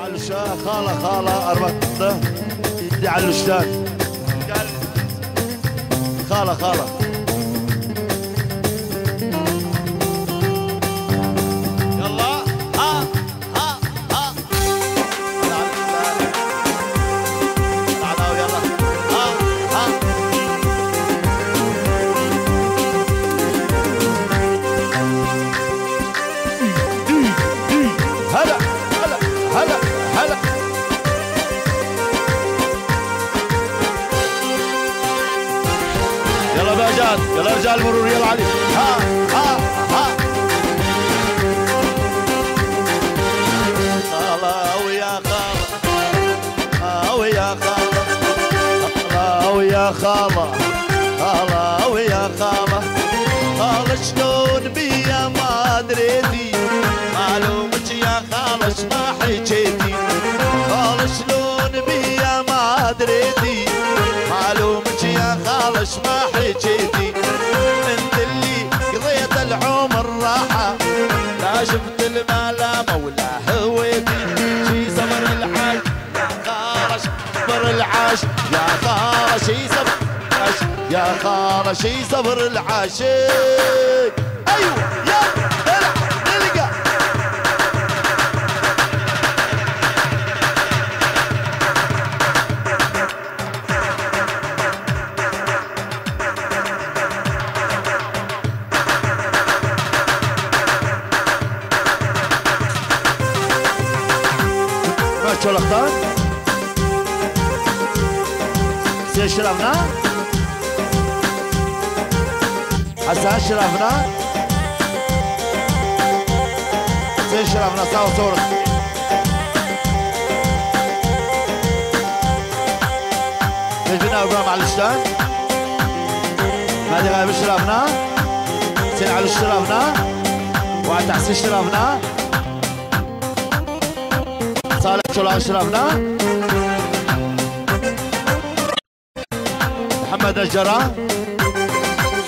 على الشاه خالة خالة أربعة دي على الشاه خالة باجات يلا رجال مرور يلا علي. ها ها ها. خاله ويا خاله ويا خاله خاله شلون بيا ما دريتي معلومك يا خاله ما لا شفت الملامه ولا هويتي شي صبر العاش يا خاله صبر العاش يا خاله شي صبر العاش يا خاله شي صبر العاش أيوه يا شو الاخضر زين شربنا هسه شربنا زين شربنا سوا صورة. لجنا أبراهيم على الشتان مادي غايب شربنا زين على شربنا وعلى تحسين شربنا شو شربنا محمد الجرا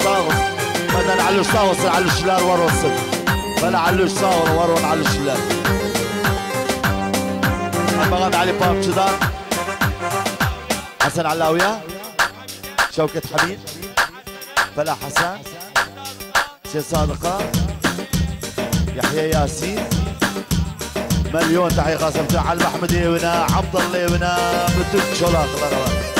صاغص بدل على صاغص على الشلال ورا بلا على صاغر ورا على الشلال. بغد علي بام جدار. حسن علاوية شوكة حميد. بلا حسن. سي صادقة. يحيى ياسين. مليون تحية خاصة على المحمدي ونا عبد الله ونا بتوك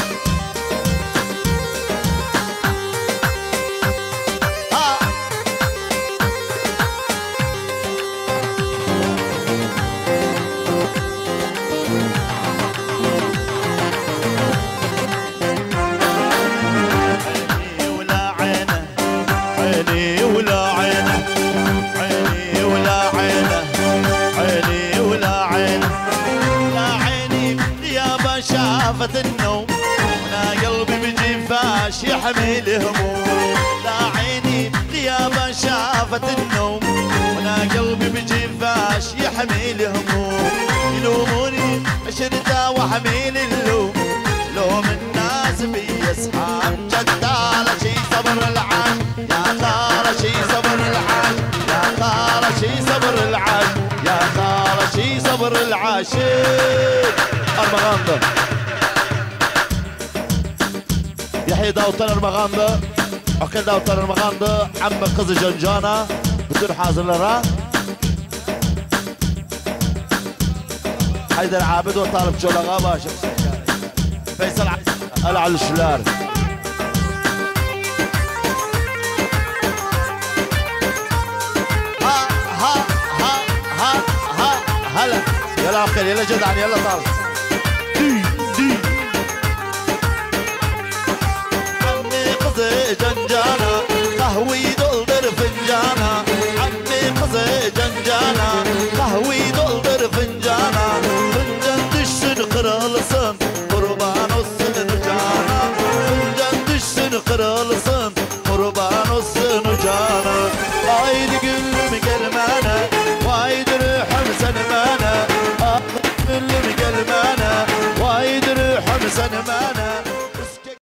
بجفاش يحمل هموم. لا عيني غيابه شافت النوم. وأنا قلبي بجفاش يحمل هموم. يلوموني عشرته وحميل اللوم. لوم الناس بي اصحاب جدالة شي صبر العاش يا خالة شي صبر العاش يا خالة شي صبر العاش يا خالة شي صبر العاش المغامضة داوطن المغامضة عقل داوطن المغامضة عم قز جنجانة. بدون حاضر لرا. حيدر عابد وطالب شولغا باشا فيصل ع- على الشلال. ها ها ها ها هلا. يلا خير يلا جدعان يلا طالب.